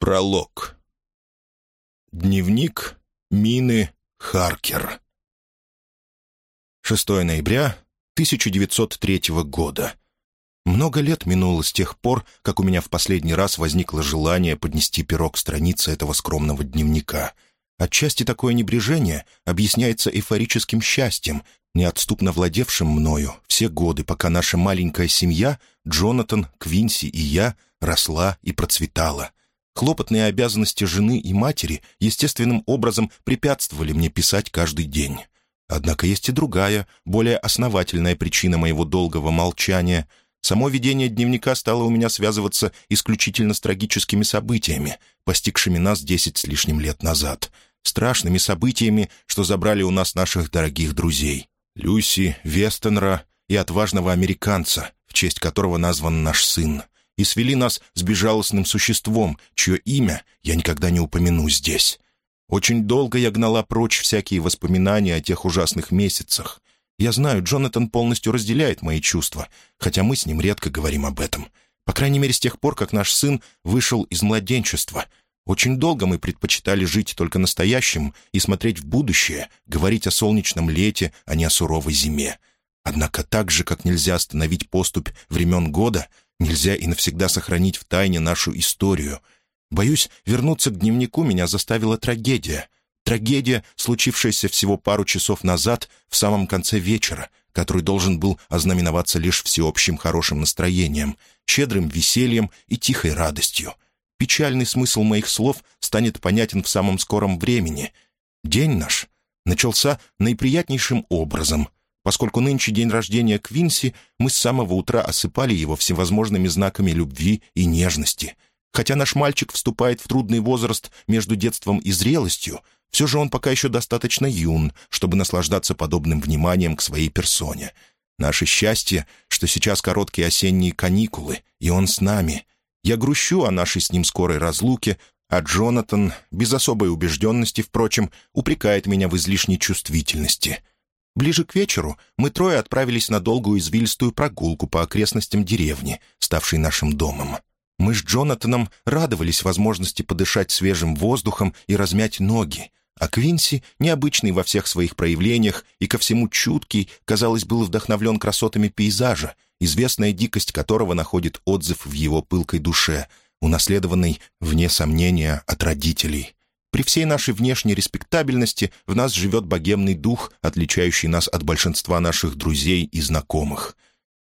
Пролог. Дневник Мины Харкер. 6 ноября 1903 года. Много лет минуло с тех пор, как у меня в последний раз возникло желание поднести перо к этого скромного дневника. Отчасти такое небрежение объясняется эйфорическим счастьем, неотступно владевшим мною все годы, пока наша маленькая семья, Джонатан, Квинси и я, росла и процветала — Хлопотные обязанности жены и матери естественным образом препятствовали мне писать каждый день. Однако есть и другая, более основательная причина моего долгого молчания. Само ведение дневника стало у меня связываться исключительно с трагическими событиями, постигшими нас десять с лишним лет назад. Страшными событиями, что забрали у нас наших дорогих друзей. Люси, Вестенра и отважного американца, в честь которого назван наш сын и свели нас с безжалостным существом, чье имя я никогда не упомяну здесь. Очень долго я гнала прочь всякие воспоминания о тех ужасных месяцах. Я знаю, Джонатан полностью разделяет мои чувства, хотя мы с ним редко говорим об этом. По крайней мере, с тех пор, как наш сын вышел из младенчества. Очень долго мы предпочитали жить только настоящим и смотреть в будущее, говорить о солнечном лете, а не о суровой зиме. Однако так же, как нельзя остановить поступь времен года, Нельзя и навсегда сохранить в тайне нашу историю. Боюсь, вернуться к дневнику меня заставила трагедия. Трагедия, случившаяся всего пару часов назад, в самом конце вечера, который должен был ознаменоваться лишь всеобщим хорошим настроением, щедрым весельем и тихой радостью. Печальный смысл моих слов станет понятен в самом скором времени. День наш начался наиприятнейшим образом — Поскольку нынче день рождения Квинси, мы с самого утра осыпали его всевозможными знаками любви и нежности. Хотя наш мальчик вступает в трудный возраст между детством и зрелостью, все же он пока еще достаточно юн, чтобы наслаждаться подобным вниманием к своей персоне. Наше счастье, что сейчас короткие осенние каникулы, и он с нами. Я грущу о нашей с ним скорой разлуке, а Джонатан, без особой убежденности, впрочем, упрекает меня в излишней чувствительности — Ближе к вечеру мы трое отправились на долгую извилистую прогулку по окрестностям деревни, ставшей нашим домом. Мы с Джонатаном радовались возможности подышать свежим воздухом и размять ноги, а Квинси, необычный во всех своих проявлениях и ко всему чуткий, казалось, был вдохновлен красотами пейзажа, известная дикость которого находит отзыв в его пылкой душе, унаследованной, вне сомнения, от родителей. При всей нашей внешней респектабельности в нас живет богемный дух, отличающий нас от большинства наших друзей и знакомых.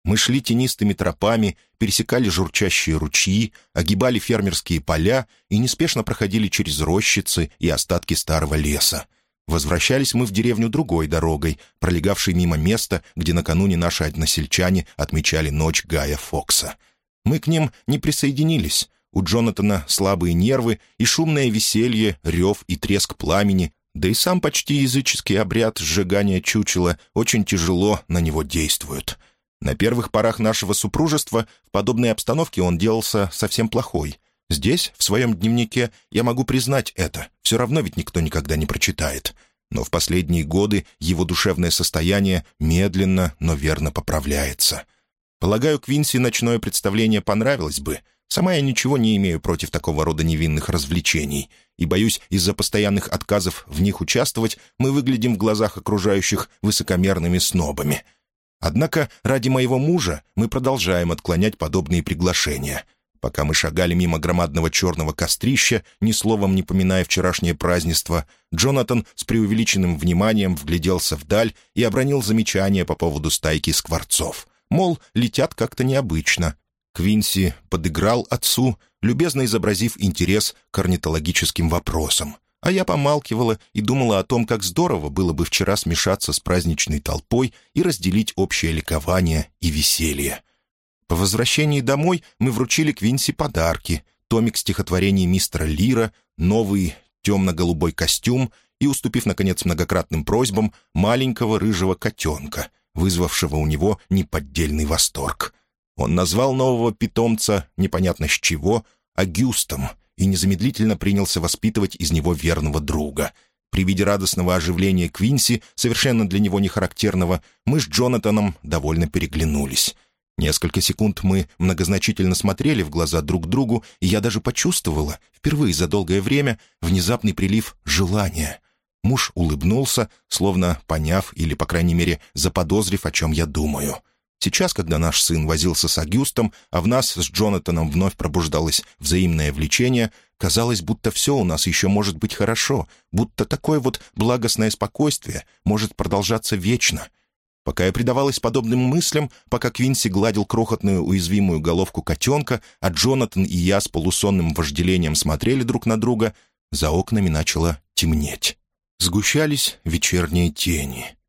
Мы шли тенистыми тропами, пересекали журчащие ручьи, огибали фермерские поля и неспешно проходили через рощицы и остатки старого леса. Возвращались мы в деревню другой дорогой, пролегавшей мимо места, где накануне наши односельчане отмечали ночь Гая Фокса. Мы к ним не присоединились, у Джонатана слабые нервы и шумное веселье, рев и треск пламени, да и сам почти языческий обряд сжигания чучела очень тяжело на него действует. На первых порах нашего супружества в подобной обстановке он делался совсем плохой. Здесь, в своем дневнике, я могу признать это, все равно ведь никто никогда не прочитает. Но в последние годы его душевное состояние медленно, но верно поправляется. Полагаю, Квинси ночное представление понравилось бы — Сама я ничего не имею против такого рода невинных развлечений, и, боюсь, из-за постоянных отказов в них участвовать мы выглядим в глазах окружающих высокомерными снобами. Однако ради моего мужа мы продолжаем отклонять подобные приглашения. Пока мы шагали мимо громадного черного кострища, ни словом не поминая вчерашнее празднество, Джонатан с преувеличенным вниманием вгляделся вдаль и обронил замечание по поводу стайки скворцов. Мол, летят как-то необычно, Квинси подыграл отцу, любезно изобразив интерес к орнитологическим вопросам. А я помалкивала и думала о том, как здорово было бы вчера смешаться с праздничной толпой и разделить общее ликование и веселье. По возвращении домой мы вручили Квинси подарки, томик стихотворений мистера Лира, новый темно-голубой костюм и, уступив, наконец, многократным просьбам, маленького рыжего котенка, вызвавшего у него неподдельный восторг. Он назвал нового питомца, непонятно с чего, Агюстом, и незамедлительно принялся воспитывать из него верного друга. При виде радостного оживления Квинси, совершенно для него не характерного, мы с Джонатаном довольно переглянулись. Несколько секунд мы многозначительно смотрели в глаза друг другу, и я даже почувствовала, впервые за долгое время, внезапный прилив желания. Муж улыбнулся, словно поняв или, по крайней мере, заподозрив, о чем я думаю. Сейчас, когда наш сын возился с Агюстом, а в нас с Джонатаном вновь пробуждалось взаимное влечение, казалось, будто все у нас еще может быть хорошо, будто такое вот благостное спокойствие может продолжаться вечно. Пока я предавалась подобным мыслям, пока Квинси гладил крохотную уязвимую головку котенка, а Джонатан и я с полусонным вожделением смотрели друг на друга, за окнами начало темнеть. Сгущались вечерние тени.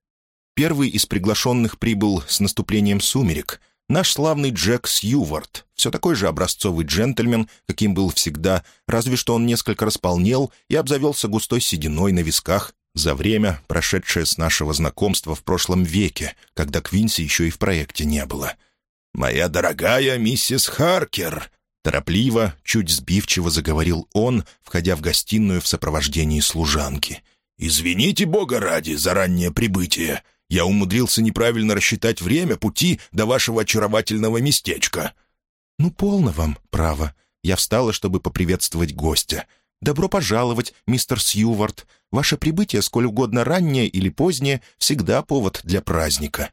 Первый из приглашенных прибыл с наступлением сумерек. Наш славный Джек Сьювард, все такой же образцовый джентльмен, каким был всегда, разве что он несколько располнел и обзавелся густой сединой на висках за время, прошедшее с нашего знакомства в прошлом веке, когда Квинси еще и в проекте не было. «Моя дорогая миссис Харкер!» Торопливо, чуть сбивчиво заговорил он, входя в гостиную в сопровождении служанки. «Извините, Бога ради, за раннее прибытие. Я умудрился неправильно рассчитать время пути до вашего очаровательного местечка». «Ну, полно вам, право. Я встала, чтобы поприветствовать гостя. Добро пожаловать, мистер Сьювард. Ваше прибытие, сколь угодно раннее или позднее, всегда повод для праздника».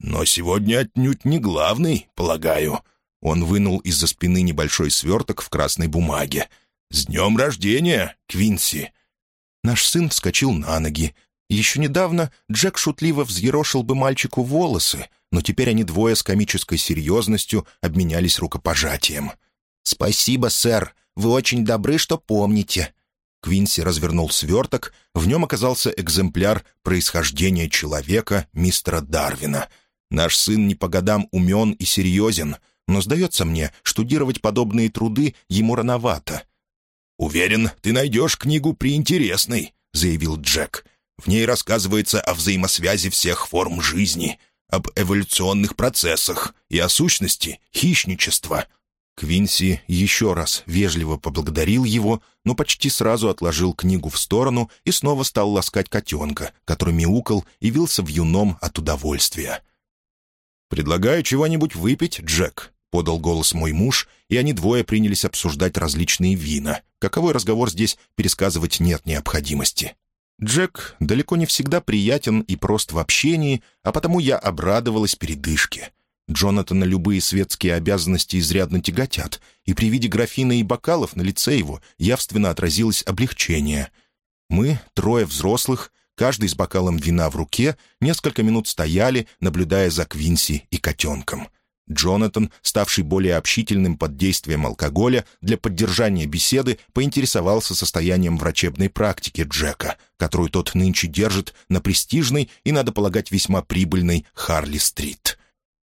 «Но сегодня отнюдь не главный, полагаю». Он вынул из-за спины небольшой сверток в красной бумаге. «С днем рождения, Квинси!» Наш сын вскочил на ноги. Еще недавно Джек шутливо взъерошил бы мальчику волосы, но теперь они двое с комической серьезностью обменялись рукопожатием. «Спасибо, сэр. Вы очень добры, что помните». Квинси развернул сверток. В нем оказался экземпляр происхождения человека мистера Дарвина. Наш сын не по годам умен и серьезен, но, сдается мне, штудировать подобные труды ему рановато. «Уверен, ты найдешь книгу приинтересной», — заявил Джек. В ней рассказывается о взаимосвязи всех форм жизни, об эволюционных процессах и о сущности хищничества». Квинси еще раз вежливо поблагодарил его, но почти сразу отложил книгу в сторону и снова стал ласкать котенка, который мяукал и вился в юном от удовольствия. «Предлагаю чего-нибудь выпить, Джек», — подал голос мой муж, и они двое принялись обсуждать различные вина. Каковой разговор здесь пересказывать нет необходимости. Джек далеко не всегда приятен и прост в общении, а потому я обрадовалась передышке. Джонатана любые светские обязанности изрядно тяготят, и при виде графина и бокалов на лице его явственно отразилось облегчение. Мы, трое взрослых, каждый с бокалом вина в руке, несколько минут стояли, наблюдая за Квинси и котенком — Джонатан, ставший более общительным под действием алкоголя, для поддержания беседы поинтересовался состоянием врачебной практики Джека, которую тот нынче держит на престижной и, надо полагать, весьма прибыльной Харли-стрит.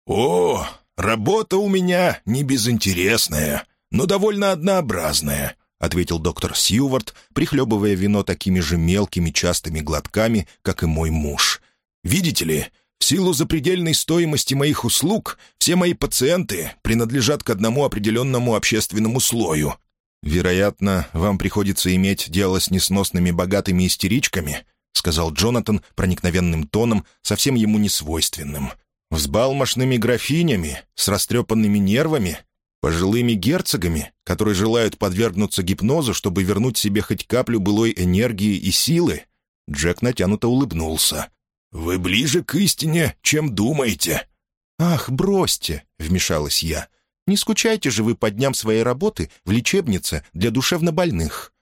«О, работа у меня не безинтересная, но довольно однообразная», — ответил доктор Сьювард, прихлебывая вино такими же мелкими частыми глотками, как и мой муж. «Видите ли, в силу запредельной стоимости моих услуг все мои пациенты принадлежат к одному определенному общественному слою. «Вероятно, вам приходится иметь дело с несносными богатыми истеричками», сказал Джонатан проникновенным тоном, совсем ему несвойственным. «Взбалмошными графинями, с растрепанными нервами, пожилыми герцогами, которые желают подвергнуться гипнозу, чтобы вернуть себе хоть каплю былой энергии и силы?» Джек натянуто улыбнулся. «Вы ближе к истине, чем думаете». «Ах, бросьте!» — вмешалась я. «Не скучайте же вы по дням своей работы в лечебнице для душевнобольных».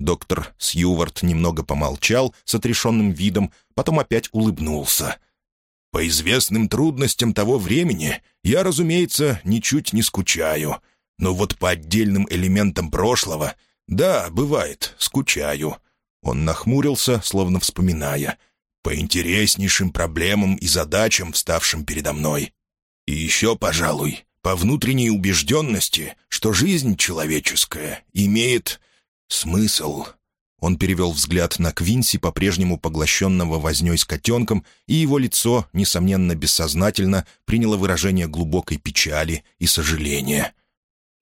Доктор Сьювард немного помолчал с отрешенным видом, потом опять улыбнулся. «По известным трудностям того времени я, разумеется, ничуть не скучаю. Но вот по отдельным элементам прошлого, да, бывает, скучаю». Он нахмурился, словно вспоминая — по интереснейшим проблемам и задачам, вставшим передо мной. И еще, пожалуй, по внутренней убежденности, что жизнь человеческая имеет смысл. Он перевел взгляд на Квинси, по-прежнему поглощенного возней с котенком, и его лицо, несомненно, бессознательно, приняло выражение глубокой печали и сожаления.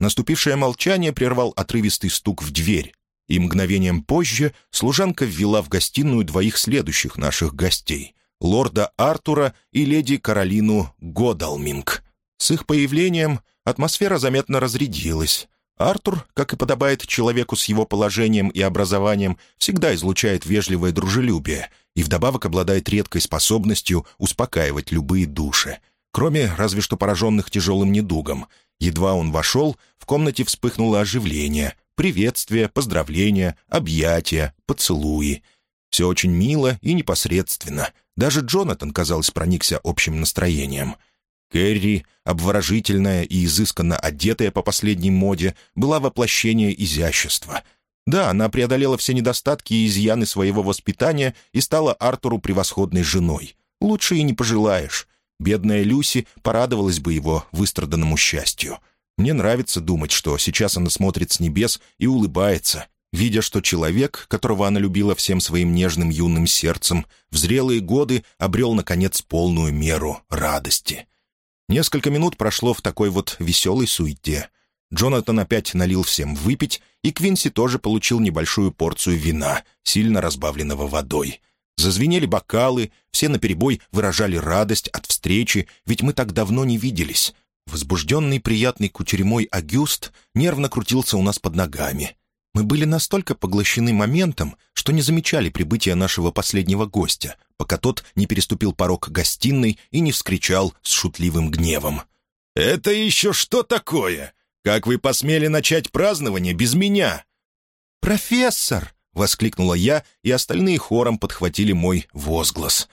Наступившее молчание прервал отрывистый стук в дверь и мгновением позже служанка ввела в гостиную двоих следующих наших гостей — лорда Артура и леди Каролину Годалминг. С их появлением атмосфера заметно разрядилась. Артур, как и подобает человеку с его положением и образованием, всегда излучает вежливое дружелюбие и вдобавок обладает редкой способностью успокаивать любые души. Кроме разве что пораженных тяжелым недугом. Едва он вошел, в комнате вспыхнуло оживление, приветствия, поздравления, объятия, поцелуи. Все очень мило и непосредственно. Даже Джонатан, казалось, проникся общим настроением — Кэрри, обворожительная и изысканно одетая по последней моде, была воплощение изящества. Да, она преодолела все недостатки и изъяны своего воспитания и стала Артуру превосходной женой. Лучше и не пожелаешь. Бедная Люси порадовалась бы его выстраданному счастью. Мне нравится думать, что сейчас она смотрит с небес и улыбается, видя, что человек, которого она любила всем своим нежным юным сердцем, в зрелые годы обрел, наконец, полную меру радости. Несколько минут прошло в такой вот веселой суете. Джонатан опять налил всем выпить, и Квинси тоже получил небольшую порцию вина, сильно разбавленного водой. Зазвенели бокалы, все наперебой выражали радость от встречи, ведь мы так давно не виделись. Возбужденный приятный кучерьмой Агюст нервно крутился у нас под ногами. Мы были настолько поглощены моментом, что не замечали прибытия нашего последнего гостя, пока тот не переступил порог гостиной и не вскричал с шутливым гневом. «Это еще что такое? Как вы посмели начать празднование без меня?» «Профессор!» — воскликнула я, и остальные хором подхватили мой возглас.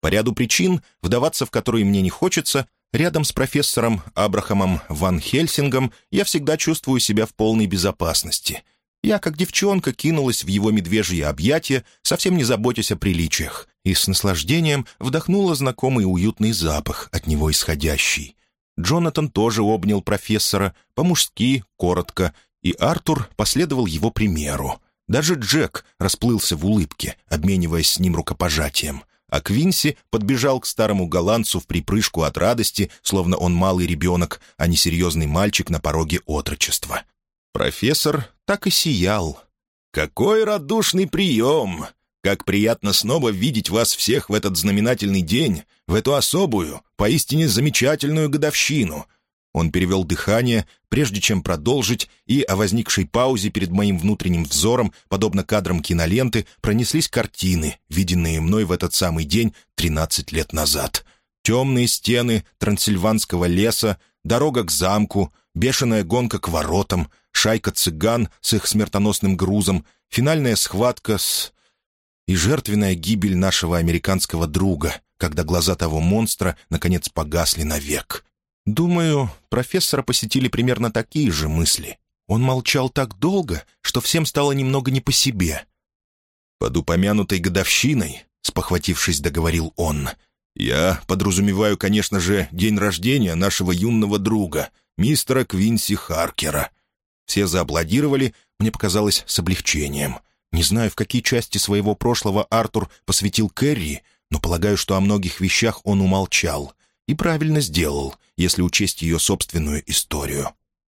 По ряду причин, вдаваться в которые мне не хочется, рядом с профессором Абрахамом Ван Хельсингом я всегда чувствую себя в полной безопасности — я, как девчонка, кинулась в его медвежье объятия, совсем не заботясь о приличиях, и с наслаждением вдохнула знакомый уютный запах, от него исходящий. Джонатан тоже обнял профессора, по-мужски, коротко, и Артур последовал его примеру. Даже Джек расплылся в улыбке, обмениваясь с ним рукопожатием. А Квинси подбежал к старому голландцу в припрыжку от радости, словно он малый ребенок, а не серьезный мальчик на пороге отрочества. Профессор так и сиял. «Какой радушный прием! Как приятно снова видеть вас всех в этот знаменательный день, в эту особую, поистине замечательную годовщину!» Он перевел дыхание, прежде чем продолжить, и о возникшей паузе перед моим внутренним взором, подобно кадрам киноленты, пронеслись картины, виденные мной в этот самый день 13 лет назад. Темные стены трансильванского леса, дорога к замку, бешеная гонка к воротам — шайка цыган с их смертоносным грузом, финальная схватка с... и жертвенная гибель нашего американского друга, когда глаза того монстра, наконец, погасли навек. Думаю, профессора посетили примерно такие же мысли. Он молчал так долго, что всем стало немного не по себе. «Под упомянутой годовщиной», — спохватившись, договорил он, «я подразумеваю, конечно же, день рождения нашего юного друга, мистера Квинси Харкера. Все зааплодировали, мне показалось, с облегчением. Не знаю, в какие части своего прошлого Артур посвятил Кэрри, но полагаю, что о многих вещах он умолчал. И правильно сделал, если учесть ее собственную историю.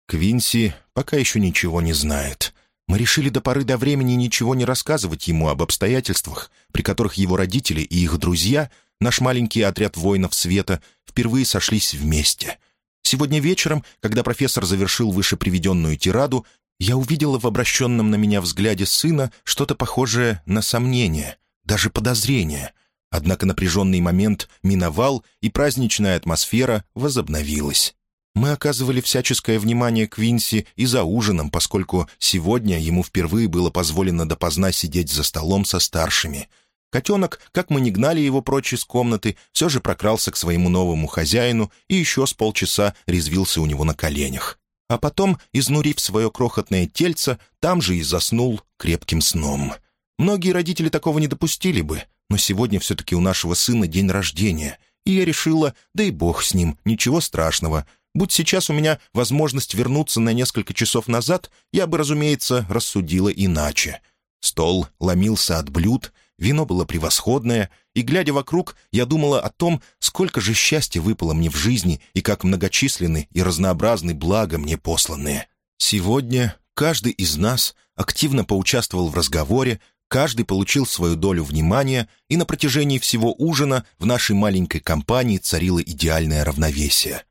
Квинси пока еще ничего не знает. Мы решили до поры до времени ничего не рассказывать ему об обстоятельствах, при которых его родители и их друзья, наш маленький отряд воинов света, впервые сошлись вместе — Сегодня вечером, когда профессор завершил выше приведенную тираду, я увидела в обращенном на меня взгляде сына что-то похожее на сомнение, даже подозрение. Однако напряженный момент миновал, и праздничная атмосфера возобновилась. Мы оказывали всяческое внимание Квинси и за ужином, поскольку сегодня ему впервые было позволено допоздна сидеть за столом со старшими — Котенок, как мы не гнали его прочь из комнаты, все же прокрался к своему новому хозяину и еще с полчаса резвился у него на коленях. А потом, изнурив свое крохотное тельце, там же и заснул крепким сном. Многие родители такого не допустили бы, но сегодня все-таки у нашего сына день рождения, и я решила, да и бог с ним, ничего страшного. Будь сейчас у меня возможность вернуться на несколько часов назад, я бы, разумеется, рассудила иначе. Стол ломился от блюд, Вино было превосходное, и, глядя вокруг, я думала о том, сколько же счастья выпало мне в жизни и как многочисленны и разнообразны блага мне посланные. Сегодня каждый из нас активно поучаствовал в разговоре, каждый получил свою долю внимания, и на протяжении всего ужина в нашей маленькой компании царило идеальное равновесие.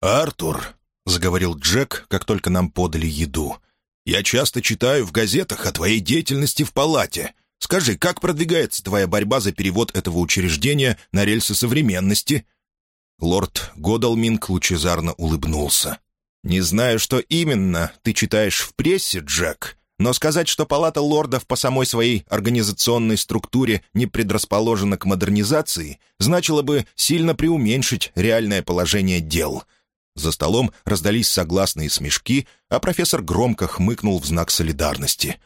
«Артур», — заговорил Джек, как только нам подали еду, — «я часто читаю в газетах о твоей деятельности в палате. Скажи, как продвигается твоя борьба за перевод этого учреждения на рельсы современности?» Лорд Годалминг лучезарно улыбнулся. «Не знаю, что именно ты читаешь в прессе, Джек, но сказать, что Палата лордов по самой своей организационной структуре не предрасположена к модернизации, значило бы сильно преуменьшить реальное положение дел». За столом раздались согласные смешки, а профессор громко хмыкнул в знак солидарности.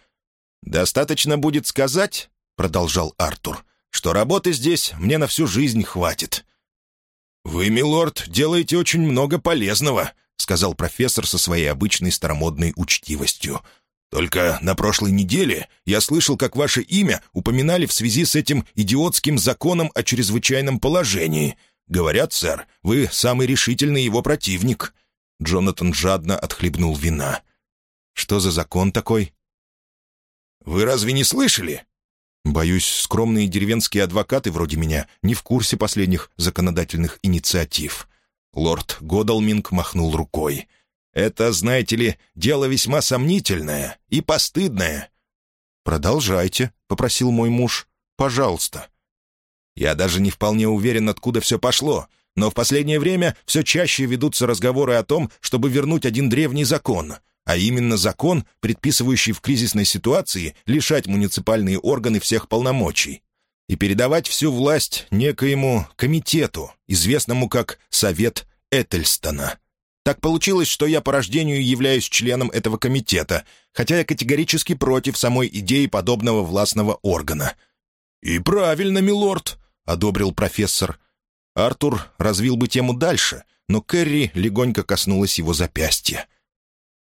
«Достаточно будет сказать, — продолжал Артур, — что работы здесь мне на всю жизнь хватит». «Вы, милорд, делаете очень много полезного», — сказал профессор со своей обычной старомодной учтивостью. «Только на прошлой неделе я слышал, как ваше имя упоминали в связи с этим идиотским законом о чрезвычайном положении. Говорят, сэр, вы самый решительный его противник». Джонатан жадно отхлебнул вина. «Что за закон такой?» «Вы разве не слышали?» «Боюсь, скромные деревенские адвокаты вроде меня не в курсе последних законодательных инициатив». Лорд Годалминг махнул рукой. Это, знаете ли, дело весьма сомнительное и постыдное». «Продолжайте», — попросил мой муж. «Пожалуйста». «Я даже не вполне уверен, откуда все пошло, но в последнее время все чаще ведутся разговоры о том, чтобы вернуть один древний закон, а именно закон, предписывающий в кризисной ситуации лишать муниципальные органы всех полномочий и передавать всю власть некоему комитету, известному как Совет Этельстона. Так получилось, что я по рождению являюсь членом этого комитета, хотя я категорически против самой идеи подобного властного органа». «И правильно, милорд», — одобрил профессор. Артур развил бы тему дальше, но Кэрри легонько коснулась его запястья.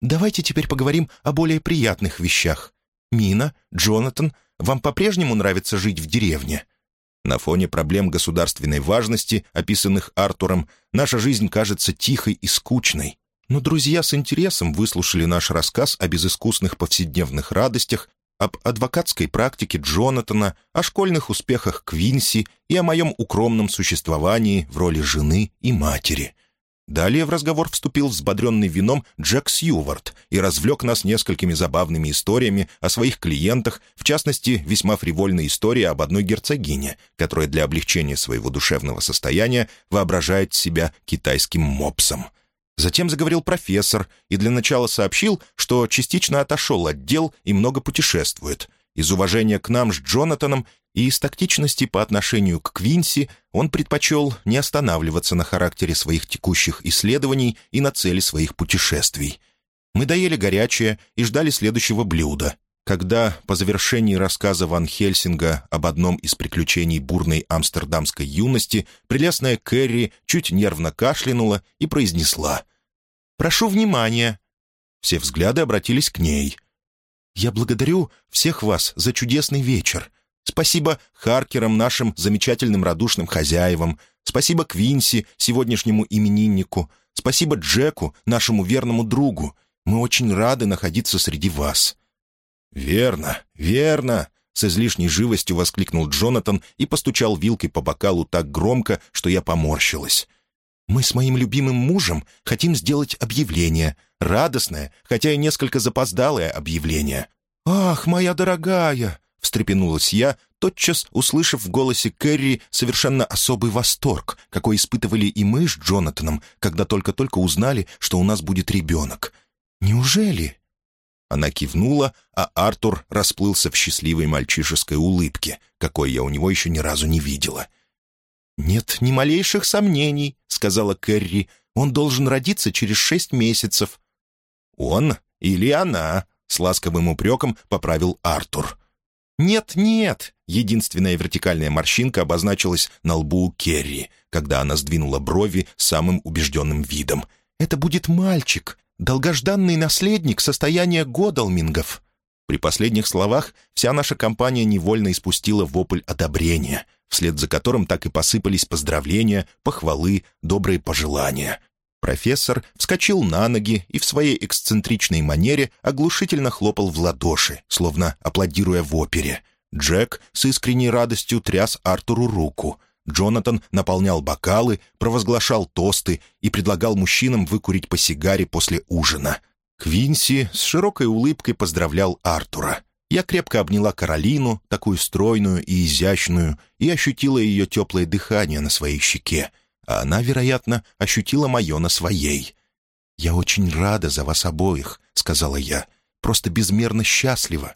«Давайте теперь поговорим о более приятных вещах. Мина, Джонатан, вам по-прежнему нравится жить в деревне?» На фоне проблем государственной важности, описанных Артуром, наша жизнь кажется тихой и скучной. Но друзья с интересом выслушали наш рассказ о безыскусных повседневных радостях, об адвокатской практике Джонатана, о школьных успехах Квинси и о моем укромном существовании в роли жены и матери — Далее в разговор вступил взбодренный вином Джек Сьювард и развлек нас несколькими забавными историями о своих клиентах, в частности, весьма фривольной истории об одной герцогине, которая для облегчения своего душевного состояния воображает себя китайским мопсом. Затем заговорил профессор и для начала сообщил, что частично отошел от дел и много путешествует. Из уважения к нам с Джонатаном и из тактичности по отношению к Квинси он предпочел не останавливаться на характере своих текущих исследований и на цели своих путешествий. Мы доели горячее и ждали следующего блюда, когда, по завершении рассказа Ван Хельсинга об одном из приключений бурной амстердамской юности, прелестная Кэрри чуть нервно кашлянула и произнесла «Прошу внимания». Все взгляды обратились к ней. «Я благодарю всех вас за чудесный вечер. Спасибо Харкерам, нашим замечательным радушным хозяевам. Спасибо Квинси, сегодняшнему имениннику. Спасибо Джеку, нашему верному другу. Мы очень рады находиться среди вас». «Верно, верно!» — с излишней живостью воскликнул Джонатан и постучал вилкой по бокалу так громко, что я поморщилась. «Мы с моим любимым мужем хотим сделать объявление. Радостное, хотя и несколько запоздалое объявление». «Ах, моя дорогая!» — встрепенулась я, тотчас услышав в голосе Кэрри совершенно особый восторг, какой испытывали и мы с Джонатаном, когда только-только узнали, что у нас будет ребенок. «Неужели?» Она кивнула, а Артур расплылся в счастливой мальчишеской улыбке, какой я у него еще ни разу не видела. «Нет ни малейших сомнений», — сказала Кэрри. «Он должен родиться через шесть месяцев». «Он или она?» — с ласковым упреком поправил Артур. «Нет, нет!» Единственная вертикальная морщинка обозначилась на лбу Керри, когда она сдвинула брови самым убежденным видом. «Это будет мальчик, долгожданный наследник состояния Годалмингов». При последних словах вся наша компания невольно испустила вопль одобрения, вслед за которым так и посыпались поздравления, похвалы, добрые пожелания. Профессор вскочил на ноги и в своей эксцентричной манере оглушительно хлопал в ладоши, словно аплодируя в опере. Джек с искренней радостью тряс Артуру руку. Джонатан наполнял бокалы, провозглашал тосты и предлагал мужчинам выкурить по сигаре после ужина. Квинси с широкой улыбкой поздравлял Артура. Я крепко обняла Каролину, такую стройную и изящную, и ощутила ее теплое дыхание на своей щеке, а она, вероятно, ощутила мое на своей. «Я очень рада за вас обоих», — сказала я, — «просто безмерно счастлива».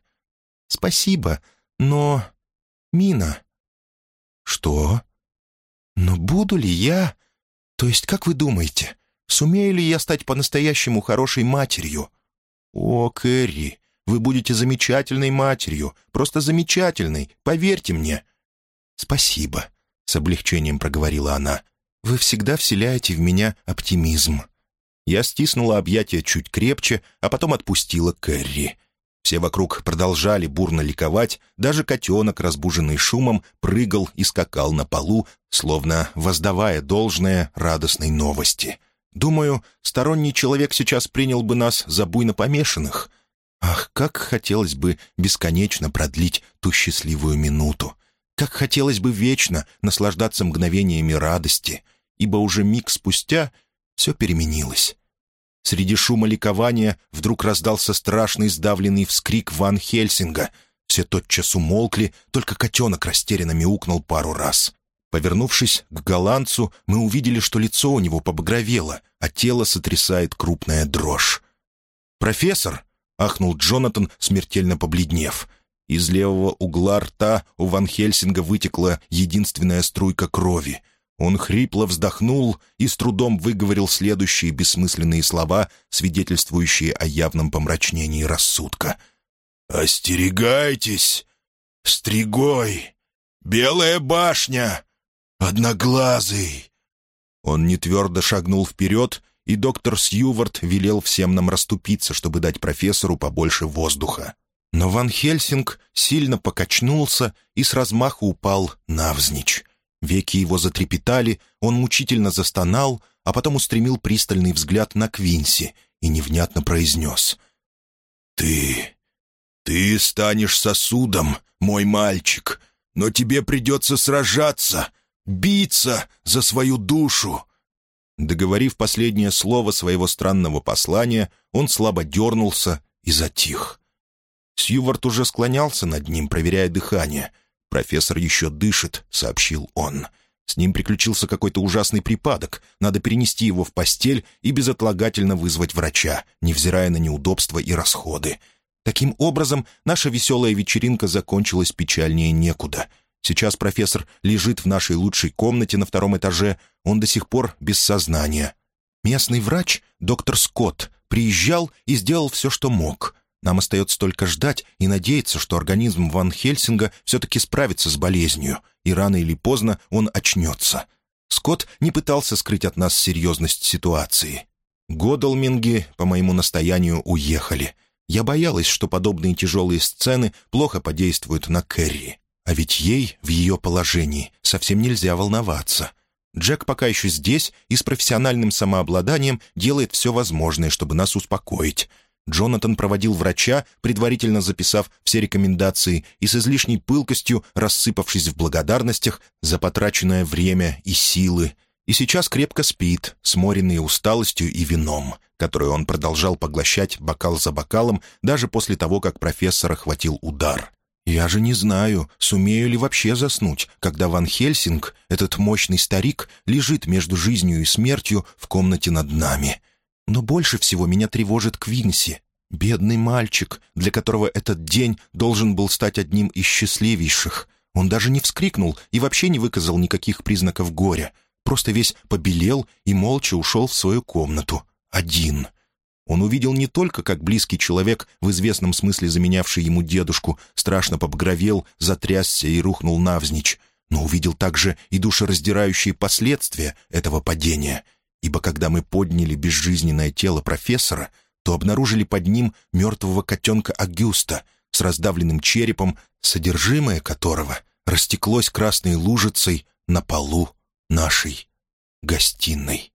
«Спасибо, но...» «Мина...» «Что?» «Но буду ли я...» «То есть, как вы думаете, сумею ли я стать по-настоящему хорошей матерью?» «О, Кэрри, вы будете замечательной матерью, просто замечательной, поверьте мне». «Спасибо», — с облегчением проговорила она. «Вы всегда вселяете в меня оптимизм». Я стиснула объятия чуть крепче, а потом отпустила Кэрри. Все вокруг продолжали бурно ликовать, даже котенок, разбуженный шумом, прыгал и скакал на полу, словно воздавая должное радостной новости. Думаю, сторонний человек сейчас принял бы нас за буйно помешанных. Ах, как хотелось бы бесконечно продлить ту счастливую минуту. Как хотелось бы вечно наслаждаться мгновениями радости, ибо уже миг спустя все переменилось. Среди шума ликования вдруг раздался страшный сдавленный вскрик Ван Хельсинга. Все тотчас умолкли, только котенок растерянно мяукнул пару раз. Повернувшись к голландцу, мы увидели, что лицо у него побагровело, а тело сотрясает крупная дрожь. «Профессор!» — ахнул Джонатан, смертельно побледнев. Из левого угла рта у Ван Хельсинга вытекла единственная струйка крови — он хрипло вздохнул и с трудом выговорил следующие бессмысленные слова, свидетельствующие о явном помрачнении рассудка. «Остерегайтесь! Стригой! Белая башня! Одноглазый!» Он нетвердо шагнул вперед, и доктор Сьювард велел всем нам расступиться, чтобы дать профессору побольше воздуха. Но Ван Хельсинг сильно покачнулся и с размаху упал навзничь. Веки его затрепетали, он мучительно застонал, а потом устремил пристальный взгляд на Квинси и невнятно произнес. «Ты... ты станешь сосудом, мой мальчик, но тебе придется сражаться, биться за свою душу». Договорив последнее слово своего странного послания, он слабо дернулся и затих. Сьювард уже склонялся над ним, проверяя дыхание — «Профессор еще дышит», — сообщил он. «С ним приключился какой-то ужасный припадок. Надо перенести его в постель и безотлагательно вызвать врача, невзирая на неудобства и расходы. Таким образом, наша веселая вечеринка закончилась печальнее некуда. Сейчас профессор лежит в нашей лучшей комнате на втором этаже, он до сих пор без сознания. Местный врач, доктор Скотт, приезжал и сделал все, что мог. Нам остается только ждать и надеяться, что организм Ван Хельсинга все-таки справится с болезнью, и рано или поздно он очнется. Скотт не пытался скрыть от нас серьезность ситуации. Годалминги, по моему настоянию, уехали. Я боялась, что подобные тяжелые сцены плохо подействуют на Кэрри. А ведь ей, в ее положении, совсем нельзя волноваться. Джек пока еще здесь и с профессиональным самообладанием делает все возможное, чтобы нас успокоить. Джонатан проводил врача, предварительно записав все рекомендации и с излишней пылкостью рассыпавшись в благодарностях за потраченное время и силы. И сейчас крепко спит, сморенный усталостью и вином, которое он продолжал поглощать бокал за бокалом даже после того, как профессора хватил удар. «Я же не знаю, сумею ли вообще заснуть, когда Ван Хельсинг, этот мощный старик, лежит между жизнью и смертью в комнате над нами». Но больше всего меня тревожит Квинси. Бедный мальчик, для которого этот день должен был стать одним из счастливейших. Он даже не вскрикнул и вообще не выказал никаких признаков горя. Просто весь побелел и молча ушел в свою комнату. Один. Он увидел не только, как близкий человек, в известном смысле заменявший ему дедушку, страшно побагровел, затрясся и рухнул навзничь, но увидел также и душераздирающие последствия этого падения — ибо когда мы подняли безжизненное тело профессора, то обнаружили под ним мертвого котенка Агюста с раздавленным черепом, содержимое которого растеклось красной лужицей на полу нашей гостиной.